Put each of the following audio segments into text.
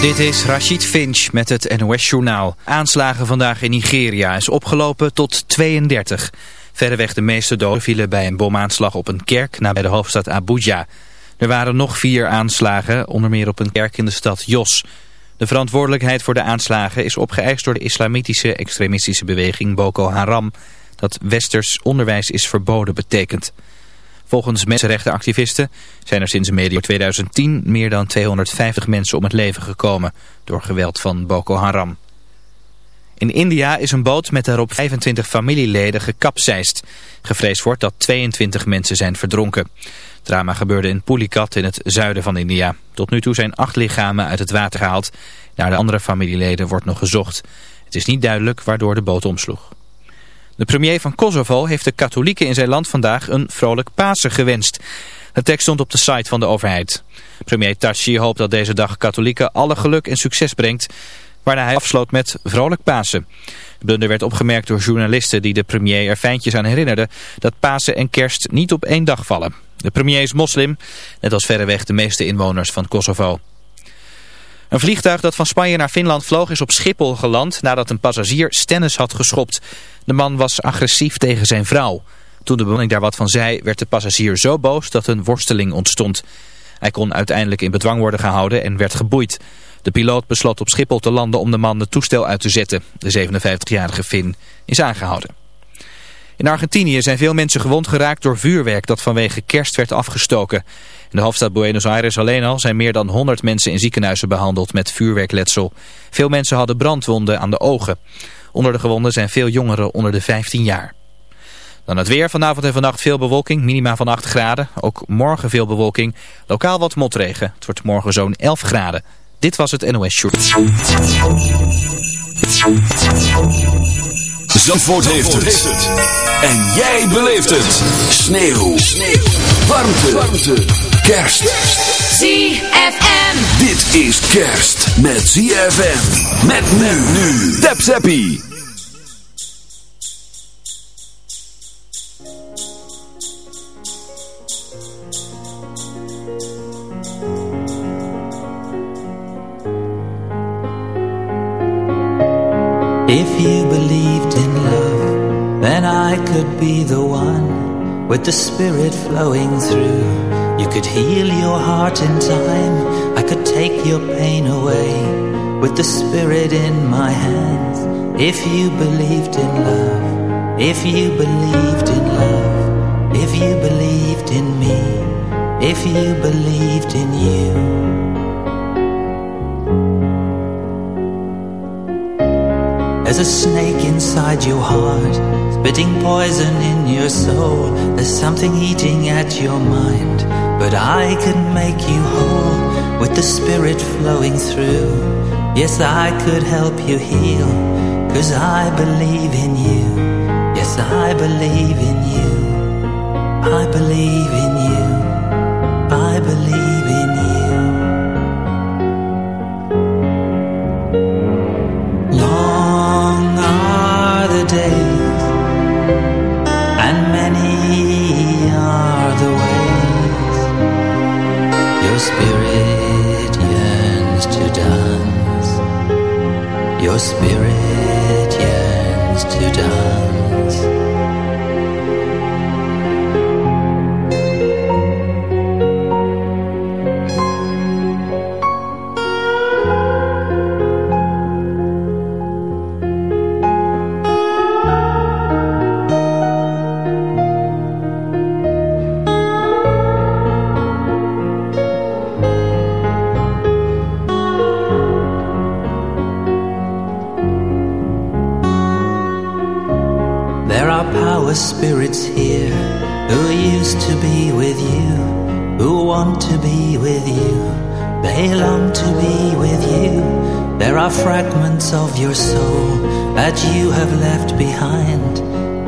Dit is Rachid Finch met het NOS Journaal. Aanslagen vandaag in Nigeria is opgelopen tot 32. Verreweg de meeste doden vielen bij een bomaanslag op een kerk nabij de hoofdstad Abuja. Er waren nog vier aanslagen, onder meer op een kerk in de stad Jos. De verantwoordelijkheid voor de aanslagen is opgeëist door de islamitische extremistische beweging Boko Haram... dat westers onderwijs is verboden betekent. Volgens mensenrechtenactivisten zijn er sinds medio 2010 meer dan 250 mensen om het leven gekomen door geweld van Boko Haram. In India is een boot met daarop 25 familieleden gekapseist. Gevreesd wordt dat 22 mensen zijn verdronken. Drama gebeurde in Pulikat in het zuiden van India. Tot nu toe zijn acht lichamen uit het water gehaald. Naar de andere familieleden wordt nog gezocht. Het is niet duidelijk waardoor de boot omsloeg. De premier van Kosovo heeft de katholieken in zijn land vandaag een vrolijk Pasen gewenst. De tekst stond op de site van de overheid. Premier Taci hoopt dat deze dag katholieken alle geluk en succes brengt, waarna hij afsloot met vrolijk Pasen. De blunder werd opgemerkt door journalisten die de premier er fijntjes aan herinnerden dat Pasen en Kerst niet op één dag vallen. De premier is moslim, net als verreweg de meeste inwoners van Kosovo. Een vliegtuig dat van Spanje naar Finland vloog is op Schiphol geland nadat een passagier stennis had geschopt. De man was agressief tegen zijn vrouw. Toen de bemanning daar wat van zei, werd de passagier zo boos dat een worsteling ontstond. Hij kon uiteindelijk in bedwang worden gehouden en werd geboeid. De piloot besloot op Schiphol te landen om de man het toestel uit te zetten. De 57-jarige Finn is aangehouden. In Argentinië zijn veel mensen gewond geraakt door vuurwerk dat vanwege kerst werd afgestoken. In de hoofdstad Buenos Aires alleen al zijn meer dan 100 mensen in ziekenhuizen behandeld met vuurwerkletsel. Veel mensen hadden brandwonden aan de ogen. Onder de gewonden zijn veel jongeren onder de 15 jaar. Dan het weer. Vanavond en vannacht veel bewolking. Minima van 8 graden. Ook morgen veel bewolking. Lokaal wat motregen. Het wordt morgen zo'n 11 graden. Dit was het NOS Short. Zandvoort heeft het. En jij beleeft het. Sneeuw. Sneeuw. Warmte. Warmte. Kerst. ZFM. Dit is kerst met ZFM. Met nu nu. Tap Zappie. If you love, then I could be the one with the spirit flowing through. You could heal your heart in time, I could take your pain away with the spirit in my hands. If you believed in love, if you believed in love, if you believed in me, if you believed in you. There's a snake inside your heart, spitting poison in your soul. There's something eating at your mind, but I can make you whole with the spirit flowing through. Yes, I could help you heal, cause I believe in you. Yes, I believe in you. I believe in you. I believe in you. Long are the days, Your spirit yearns to dance. Fragments of your soul that you have left behind.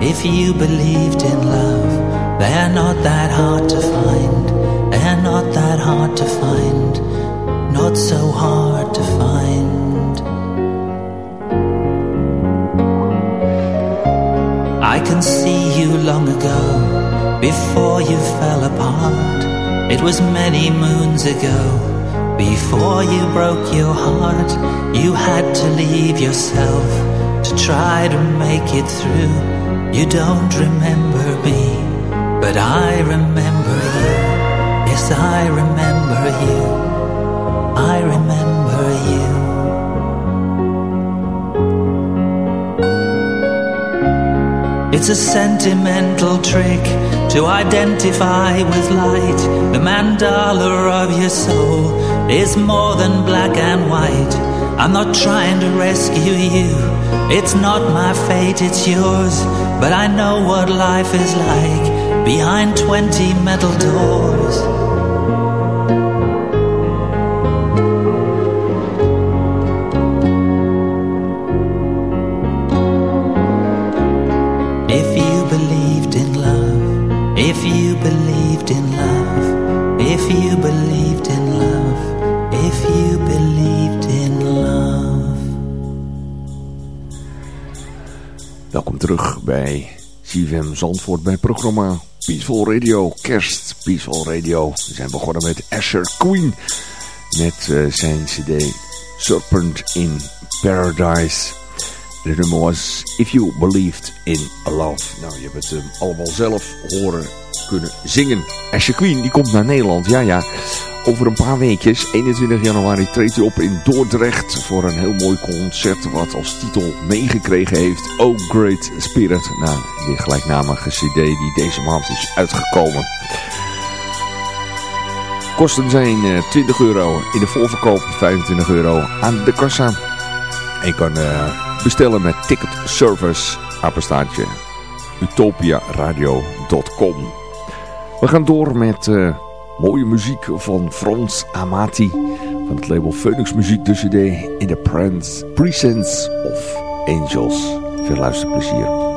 If you believed in love, they are not that hard to find. They are not that hard to find. Not so hard to find. I can see you long ago, before you fell apart. It was many moons ago, Before you broke your heart, you had to leave yourself to try to make it through. You don't remember me, but I remember you. Yes, I remember you. I remember you. It's a sentimental trick to identify with light. The mandala of your soul is more than black and white. I'm not trying to rescue you. It's not my fate, it's yours. But I know what life is like behind 20 metal doors. Terug bij CFM Zandvoort bij het programma Peaceful Radio, Kerst Peaceful Radio. We zijn begonnen met Asher Queen met eh, zijn cd Serpent in Paradise. De nummer was If You Believed in Love. Nou, je hebt het hem allemaal zelf horen kunnen zingen. Asher Queen, die komt naar Nederland, ja ja. Over een paar weekjes, 21 januari, treedt hij op in Dordrecht voor een heel mooi concert wat als titel meegekregen heeft Oh Great Spirit. Nou, die gelijknamige cd die deze maand is uitgekomen. Kosten zijn eh, 20 euro in de voorverkoop, 25 euro aan de kassa. En je kan eh, bestellen met ticket service, apenstaartje, utopiaradio.com. We gaan door met eh, mooie muziek van Frans Amati van het label Phoenix Muziek, de cd in Prince, Presence of Angels. Veel luisterplezier.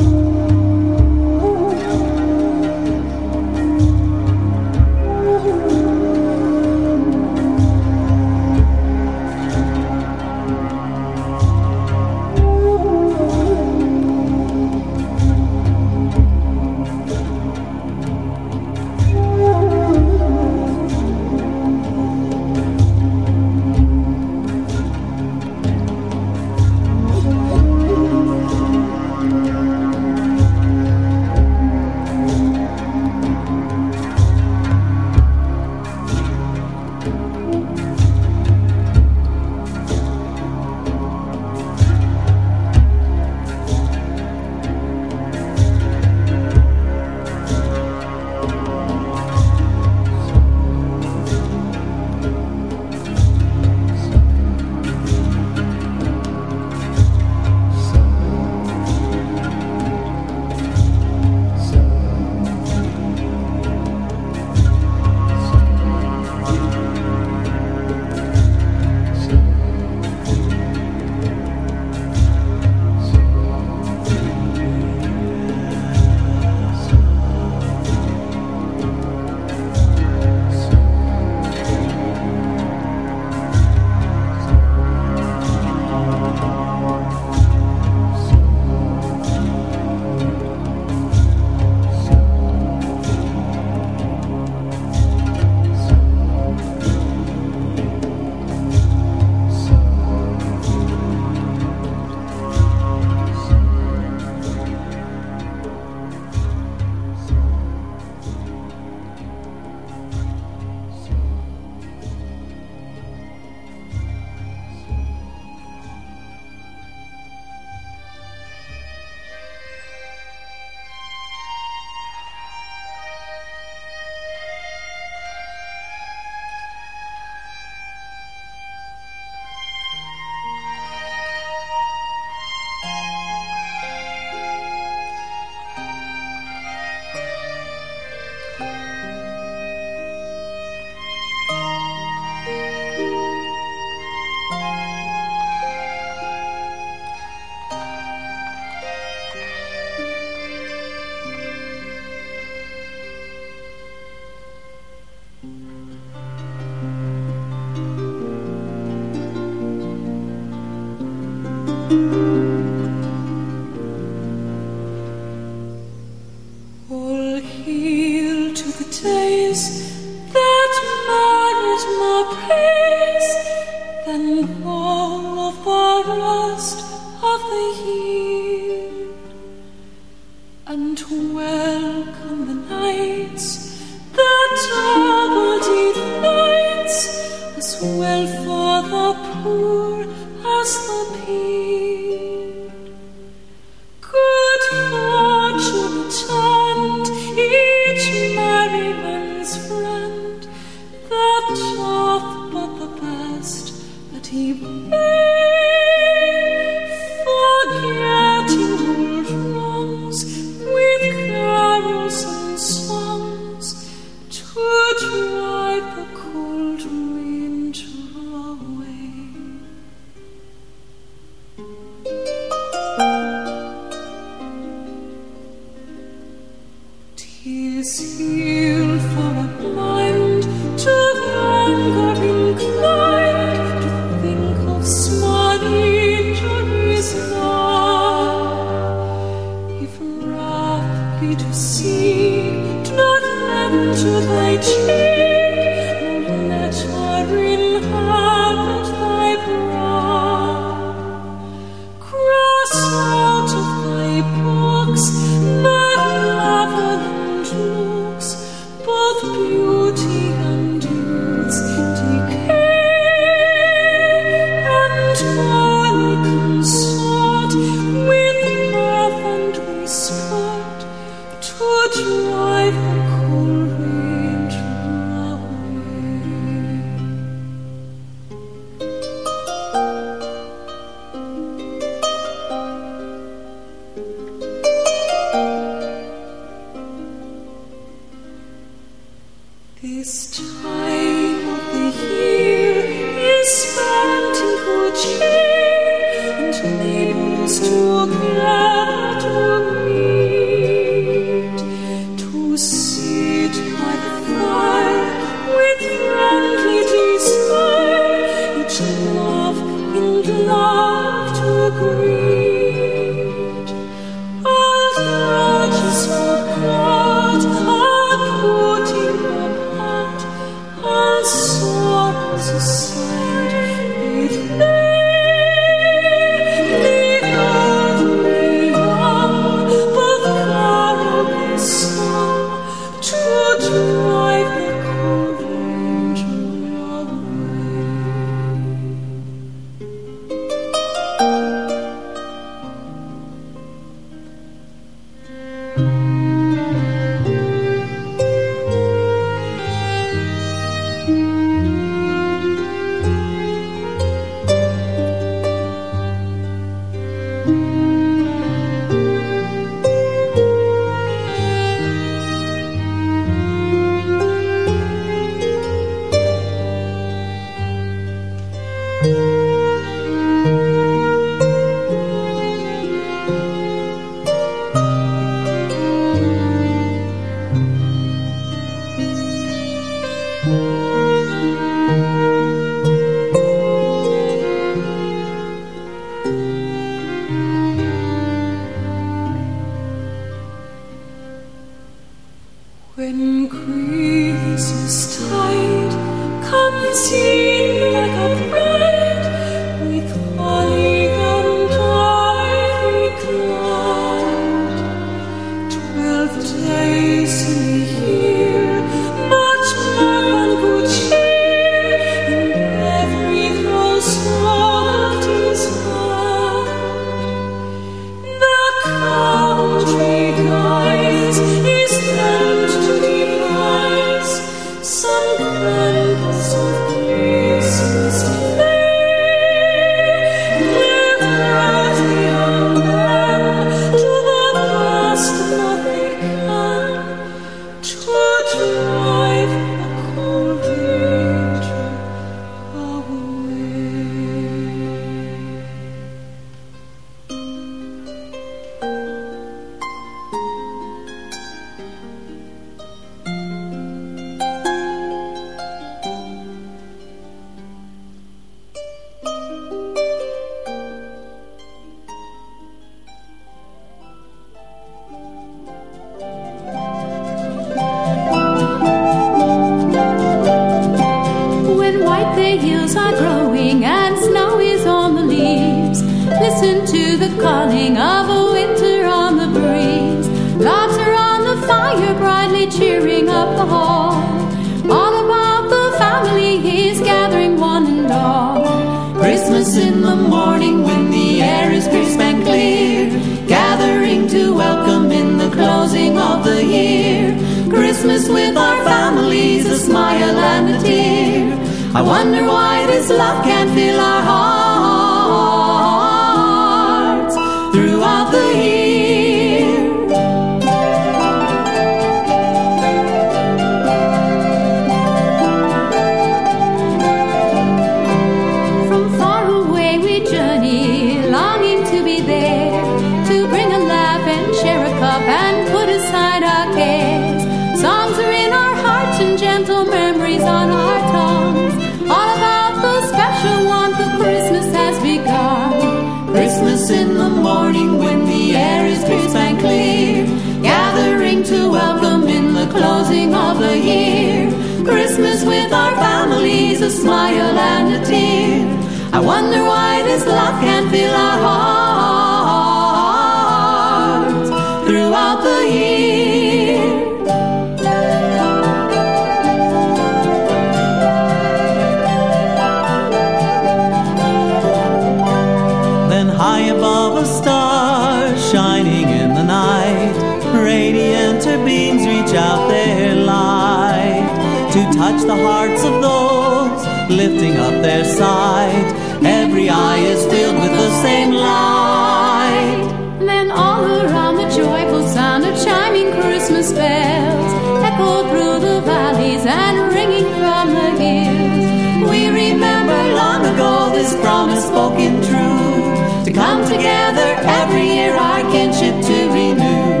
Touch the hearts of those lifting up their sight. Every eye is filled with the same light. Then all around the joyful sound of chiming Christmas bells echo through the valleys and ringing from the hills. We remember long ago this promise spoken true to come together every year our kinship to renew.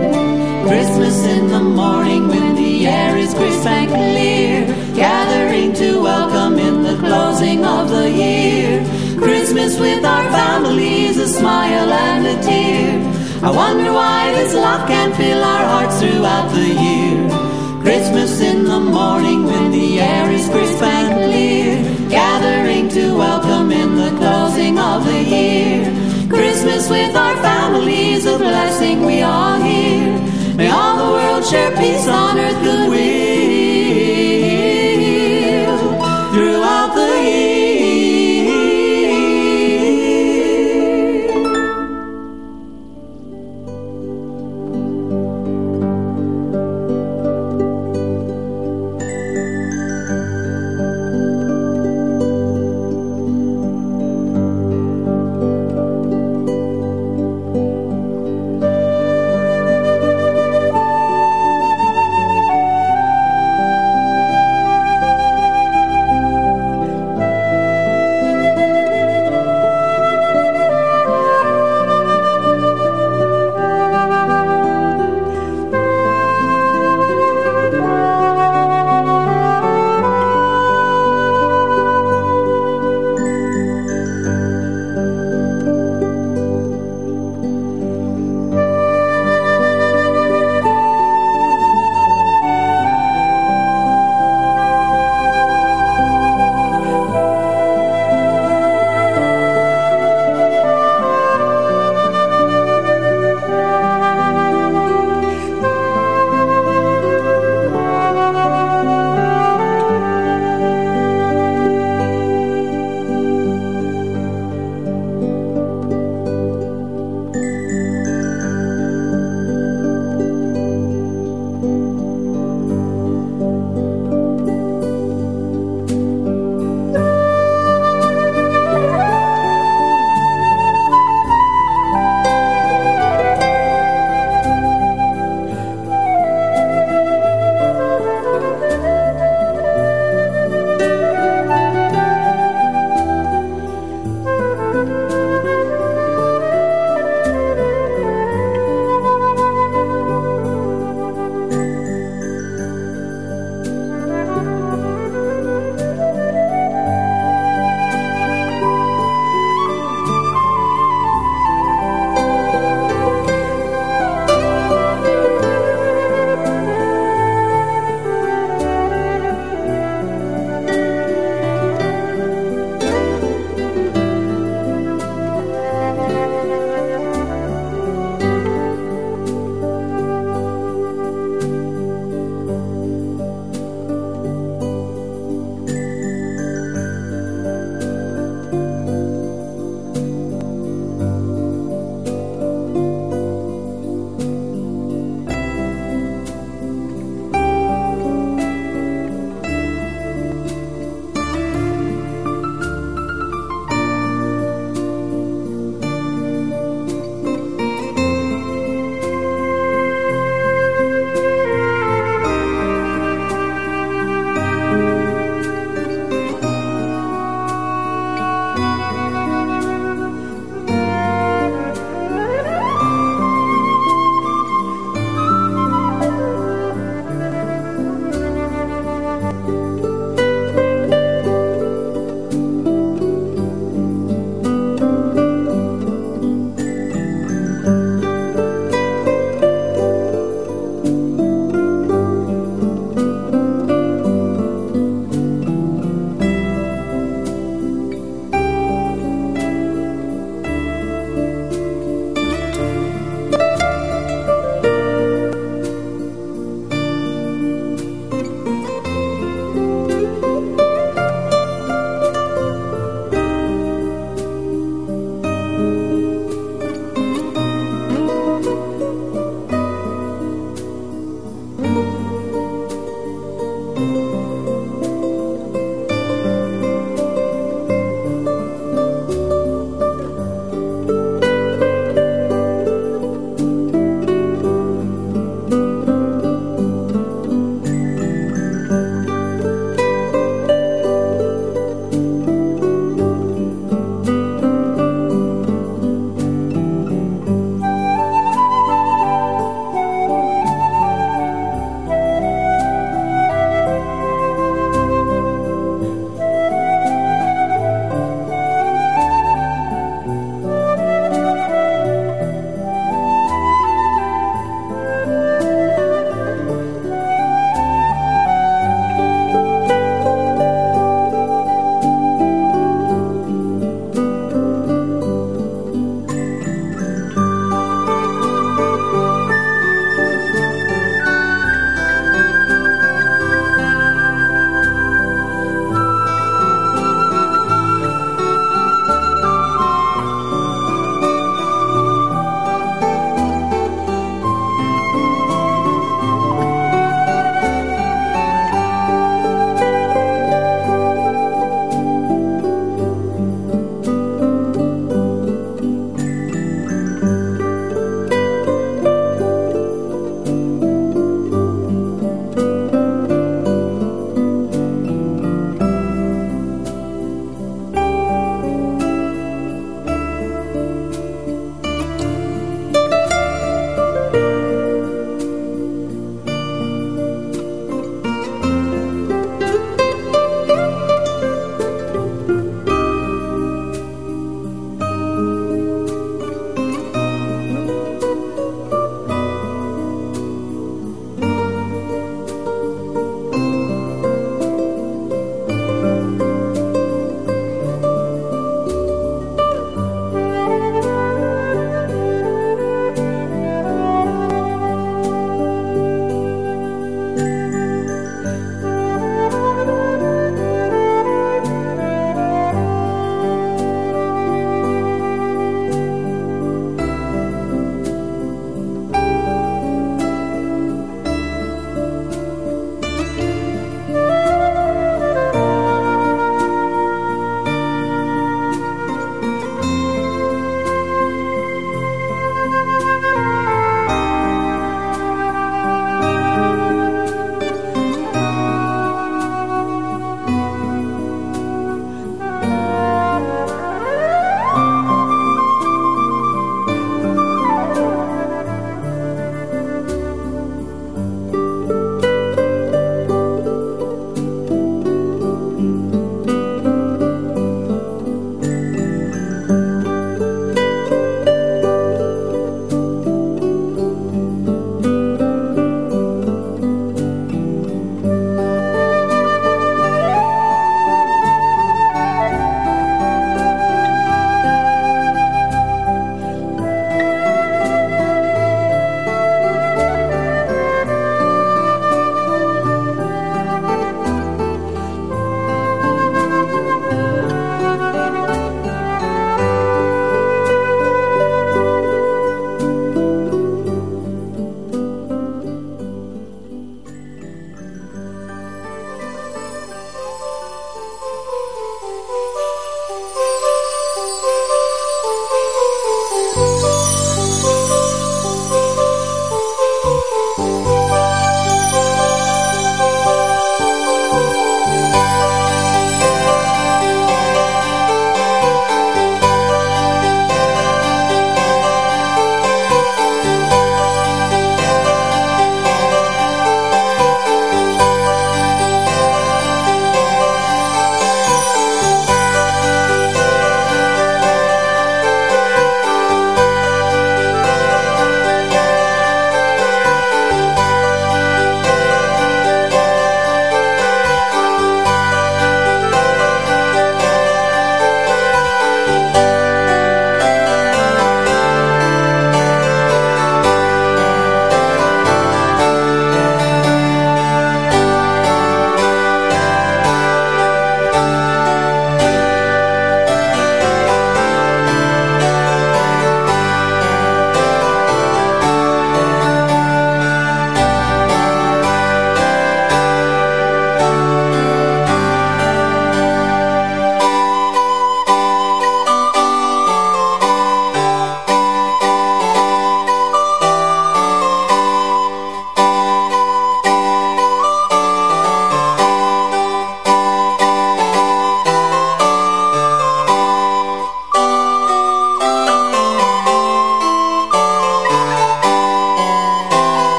Christmas in the morning when the air is crisp and clear, the year. Christmas with our families, a smile and a tear. I wonder why this love can't fill our hearts throughout the year. Christmas in the morning when the air is crisp and clear, gathering to welcome in the closing of the year. Christmas with our families, a blessing we all hear. May all the world share peace on earth, goodwill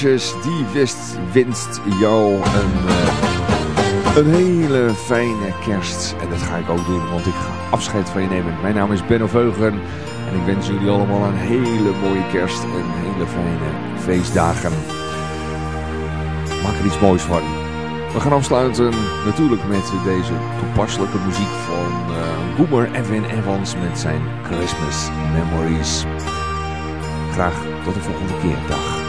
Die wist, winst jou een, eh, een hele fijne kerst. En dat ga ik ook doen, want ik ga afscheid van je nemen. Mijn naam is Benno Veugen en ik wens jullie allemaal een hele mooie kerst en hele fijne feestdagen. Maak er iets moois van. We gaan afsluiten natuurlijk met deze toepasselijke muziek van eh, Boomer Evan Evans met zijn Christmas Memories. Graag tot de volgende keer. Dag.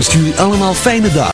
ZFM wenst jullie allemaal fijne dagen.